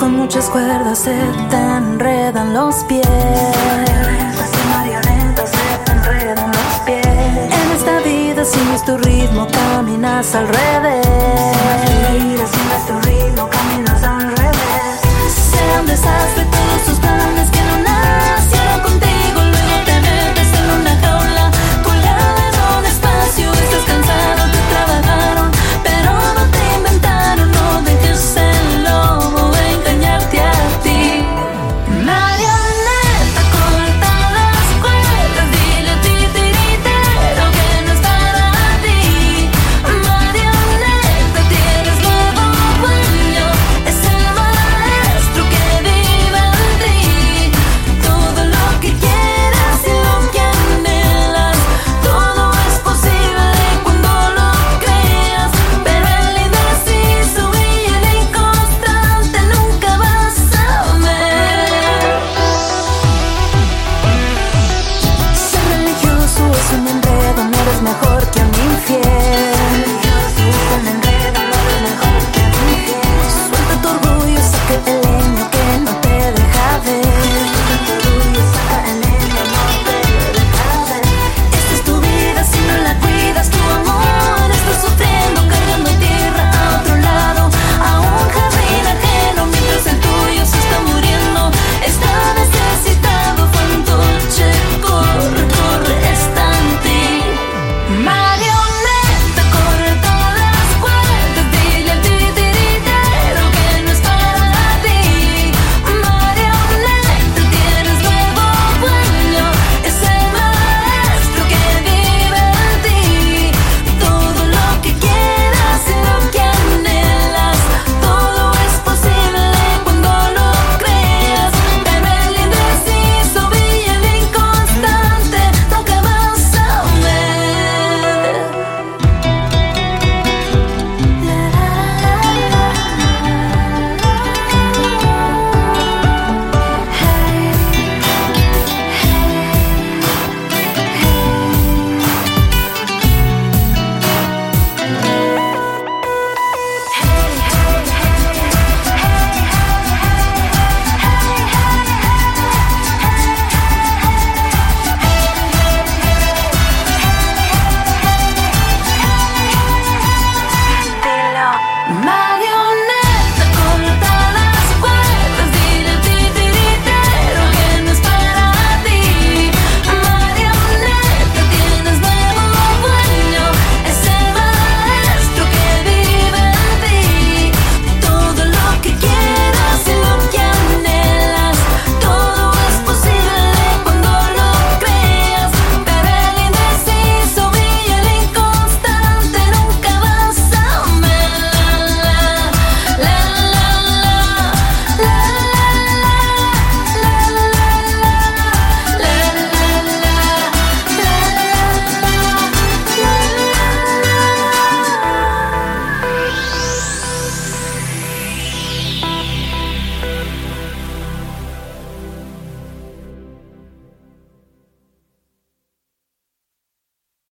Con muchas cuerdas se te enredan los pies. En esta vida sigues tu ritmo, caminas al revés. махорки.